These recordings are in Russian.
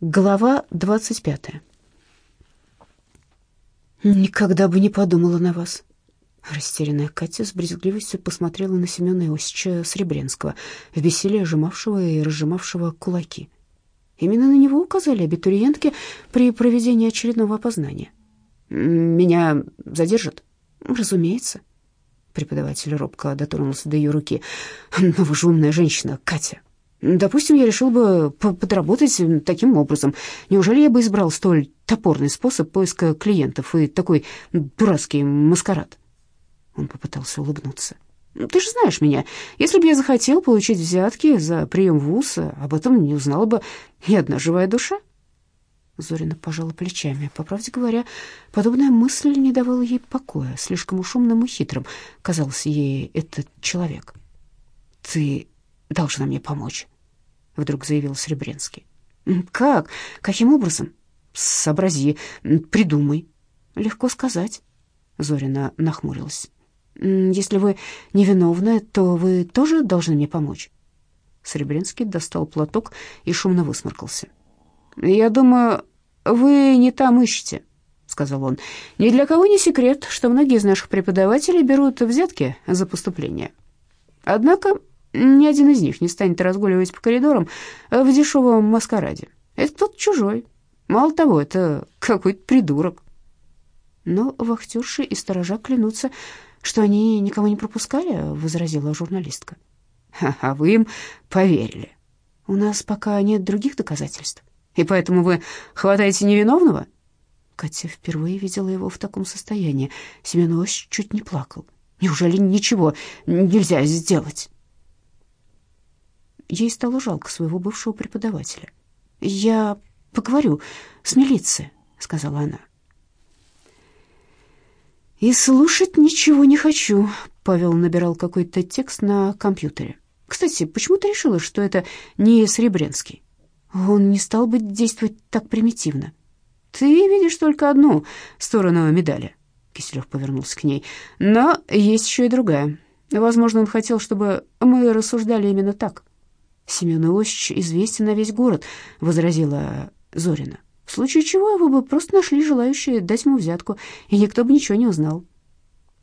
Глава двадцать пятая. «Никогда бы не подумала на вас». Растерянная Катя с брезгливостью посмотрела на Семена Иосича Сребренского, в бессилии сжимавшего и разжимавшего кулаки. Именно на него указали абитуриентки при проведении очередного опознания. «Меня задержат?» «Разумеется». Преподаватель робко дотронулся до ее руки. «Но вы же умная женщина, Катя. Допустим, я решил бы подработать таким образом. Неужели я бы избрал столь топорный способ поиска клиентов и такой дурацкий маскарад? Он попытался улыбнуться. Ты же знаешь меня. Если бы я захотел получить взятки за прием в ВУЗ, об этом не узнала бы ни одна живая душа. Зорина пожала плечами. По правде говоря, подобная мысль не давала ей покоя. Слишком уж умным и хитрым казался ей этот человек. «Ты должна мне помочь», — вдруг заявил Сребренский. «Как? Каким образом?» «Сообрази, придумай». «Легко сказать», — Зорина нахмурилась. «Если вы невиновны, то вы тоже должны мне помочь». Сребренский достал платок и шумно высморкался. «Я думаю, вы не там ищете», — сказал он. «Ни для кого не секрет, что многие из наших преподавателей берут взятки за поступление. Однако ни один из них не станет разгуливать по коридорам в дешевом маскараде. Это кто-то чужой. Мало того, это какой-то придурок. Но вахтерши и сторожа клянутся, что они никого не пропускали, возразила журналистка. А вы им поверили. У нас пока нет других доказательств. И поэтому вы хватаете невиновного? Катя впервые видела его в таком состоянии. Семенович чуть не плакал. Неужели ничего нельзя сделать? Ей стало жалко своего бывшего преподавателя. «Я поговорю с милицией», — сказала она. «И слушать ничего не хочу», — Павел набирал какой-то текст на компьютере. «Кстати, почему ты решила, что это не Сребренский? Он не стал бы действовать так примитивно. Ты видишь только одну сторону медали». Киселев повернулся к ней. «Но есть еще и другая. Возможно, он хотел, чтобы мы рассуждали именно так». Семен Иосифович известен на весь город», — возразила Зорина. «В случае чего его бы просто нашли желающие дать ему взятку, и никто бы ничего не узнал».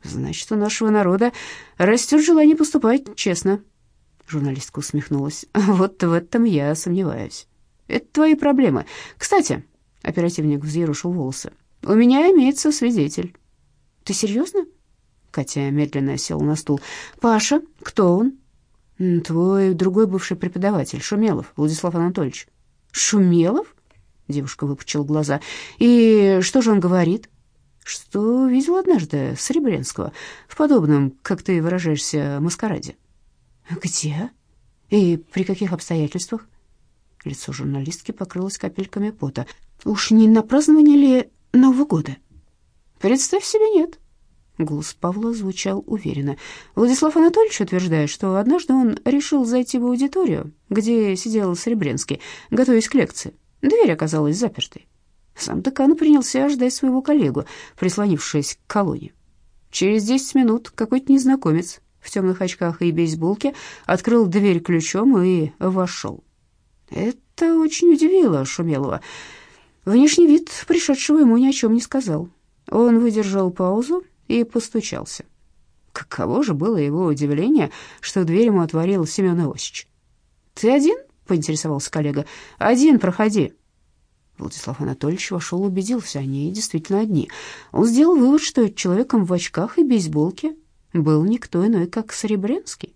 «Значит, у нашего народа растет желание поступать честно», — журналистка усмехнулась. «Вот в этом я сомневаюсь. Это твои проблемы. Кстати...» — оперативник взъерушил волосы. «У меня имеется свидетель». «Ты серьезно?» Катя медленно села на стул. «Паша, кто он?» Твой другой бывший преподаватель, Шумелов Владислав Анатольевич. Шумелов? Девушка выпучила глаза. И что же он говорит? Что видел однажды Сребренского в подобном, как ты выражаешься, маскараде. Где? И при каких обстоятельствах? Лицо журналистки покрылось капельками пота. Уж не на празднование ли Нового года? Представь себе, нет. Голос Павла звучал уверенно. Владислав Анатольевич утверждает, что однажды он решил зайти в аудиторию, где сидел Серебренский, готовясь к лекции. Дверь оказалась запертой. Сам декан принялся ждать своего коллегу, прислонившись к колонне. Через десять минут какой-то незнакомец в темных очках и бейсболке открыл дверь ключом и вошел. Это очень удивило Шумелова. Внешний вид пришедшего ему ни о чем не сказал. Он выдержал паузу, и постучался. Каково же было его удивление, что дверь ему отворил Семен Иосич. «Ты один?» — поинтересовался коллега. «Один, проходи». Владислав Анатольевич вошел, убедился, они действительно одни. Он сделал вывод, что человеком в очках и бейсболке был никто иной, как Серебренский.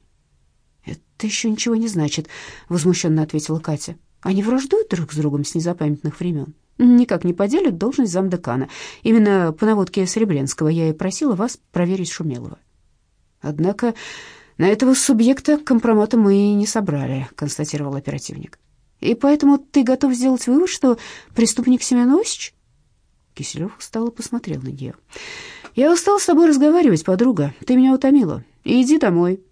«Это еще ничего не значит», — возмущенно ответила Катя. «Они враждуют друг с другом с незапамятных времен никак не поделят должность замдекана. Именно по наводке Серебренского я и просила вас проверить Шумелова. Однако на этого субъекта компромата мы не собрали, констатировал оперативник. И поэтому ты готов сделать вывод, что преступник Семен Осич? Киселев устало посмотрел на нее. «Я устал с тобой разговаривать, подруга. Ты меня утомила. Иди домой».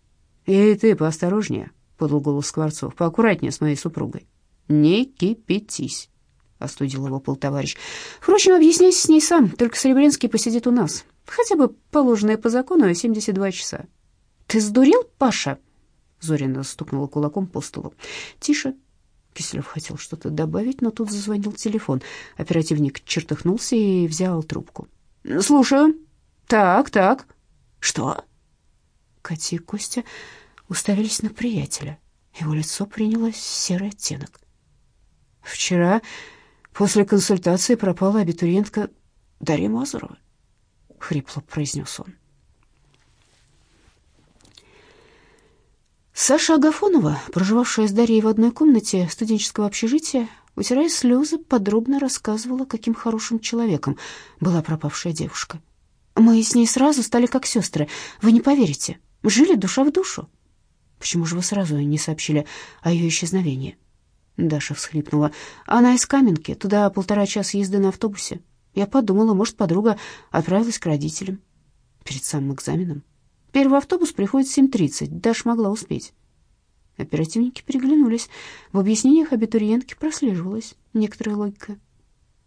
«И ты поосторожнее», — подал голос Скворцов, — «поаккуратнее с моей супругой». «Не кипятись» остудил его полтоварищ. Впрочем, объясняйся с ней сам, только Серебрянский посидит у нас. Хотя бы положенное по закону 72 часа. Ты сдурел, Паша? Зорина стукнула кулаком по столу. Тише. Киселев хотел что-то добавить, но тут зазвонил телефон. Оперативник чертыхнулся и взял трубку. «Слушаю. Так, так. Что?» Катя и Костя уставились на приятеля. Его лицо приняло серый оттенок. «Вчера после консультации пропала абитуриентка Дарья Мазурова», — хрипло произнес он. Саша Агафонова, проживавшая с Дарьей в одной комнате студенческого общежития, утирая слезы, подробно рассказывала, каким хорошим человеком была пропавшая девушка. «Мы с ней сразу стали как сестры, вы не поверите. Жили душа в душу». «Почему же вы сразу не сообщили о ее исчезновении?» Даша всхлипнула. «Она из Каменки, туда полтора часа езды на автобусе. Я подумала, может, подруга отправилась к родителям перед самым экзаменом. Первый автобус приходит в 7.30, Даша могла успеть. Оперативники переглянулись. В объяснениях абитуриентки прослеживалась некоторая логика.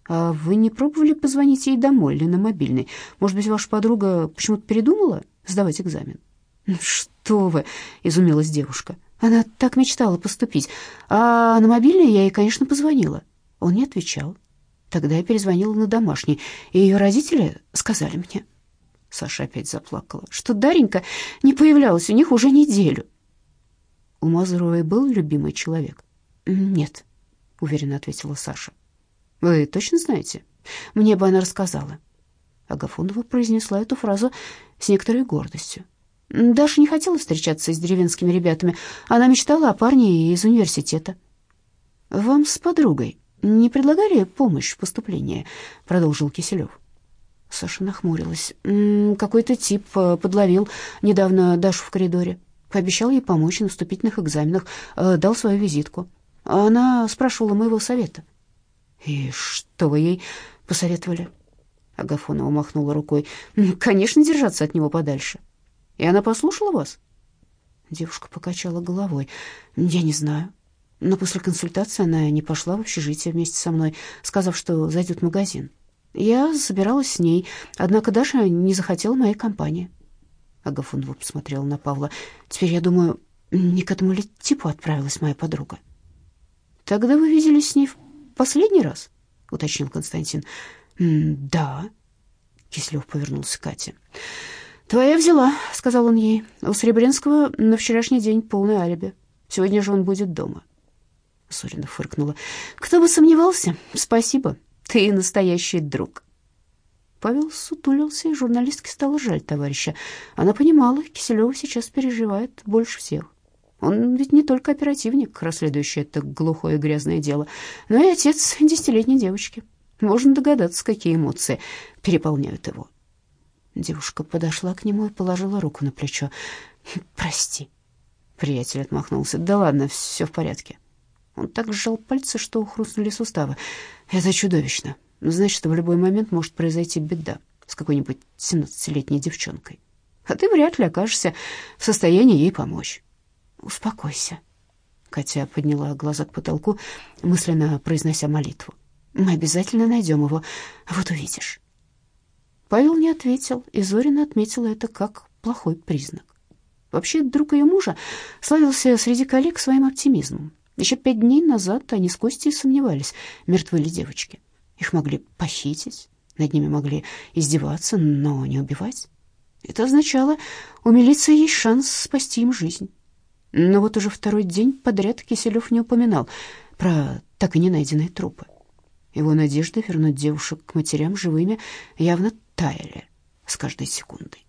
«А вы не пробовали позвонить ей домой или на мобильный? Может быть, ваша подруга почему-то передумала сдавать экзамен?» «Ну «Что вы!» — изумилась девушка. «Она так мечтала поступить. А на мобильный я ей, конечно, позвонила. Он не отвечал. Тогда я перезвонила на домашний, и ее родители сказали мне...» Саша опять заплакала, что Даренька не появлялась у них уже неделю. У Мазуровой был любимый человек? Нет, уверенно ответила Саша. Вы точно знаете? Мне бы она рассказала. Агафонова произнесла эту фразу с некоторой гордостью. Даша не хотела встречаться с деревенскими ребятами. Она мечтала о парне из университета. «Вам с подругой не предлагали помощь в поступлении?» — продолжил Киселев. Саша нахмурилась. Какой-то тип э, подловил недавно Дашу в коридоре. Пообещал ей помочь на вступительных экзаменах, э, дал свою визитку. Она спрашивала моего совета. «И что вы ей посоветовали?» Агафонова махнула рукой. «Конечно, держаться от него подальше». «И она послушала вас?» Девушка покачала головой. «Я не знаю». Но после консультации она не пошла в общежитие вместе со мной, сказав, что зайдет в магазин. Я собиралась с ней, однако Даша не захотела моей компании. Агафонова посмотрела на Павла. Теперь я думаю, не к этому ли типу отправилась моя подруга. Тогда вы виделись с ней в последний раз? уточнил Константин. Да. Кислев повернулся к Кате. «Твоя взяла», — сказал он ей. «У Серебренского на вчерашний день полное алиби. Сегодня же он будет дома». Сурина фыркнула. «Кто бы сомневался? Спасибо. Ты настоящий друг. Павел сутулился, и журналистке стало жаль товарища. Она понимала, Киселева сейчас переживает больше всех. Он ведь не только оперативник, расследующий это глухое и грязное дело, но и отец десятилетней девочки. Можно догадаться, какие эмоции переполняют его. Девушка подошла к нему и положила руку на плечо. «Прости». Приятель отмахнулся. «Да ладно, все в порядке». Он так сжал пальцы, что хрустнули суставы. Это чудовищно. Значит, в любой момент может произойти беда с какой-нибудь семнадцатилетней девчонкой. А ты вряд ли окажешься в состоянии ей помочь. Успокойся. Катя подняла глаза к потолку, мысленно произнося молитву. Мы обязательно найдем его, вот увидишь. Павел не ответил, и Зорина отметила это как плохой признак. Вообще, друг ее мужа славился среди коллег своим оптимизмом. Еще пять дней назад они с Костей сомневались, мертвы ли девочки. Их могли похитить, над ними могли издеваться, но не убивать. Это означало, у милиции есть шанс спасти им жизнь. Но вот уже второй день подряд Киселев не упоминал про так и не найденные трупы. Его надежды вернуть девушек к матерям живыми явно таяли с каждой секундой.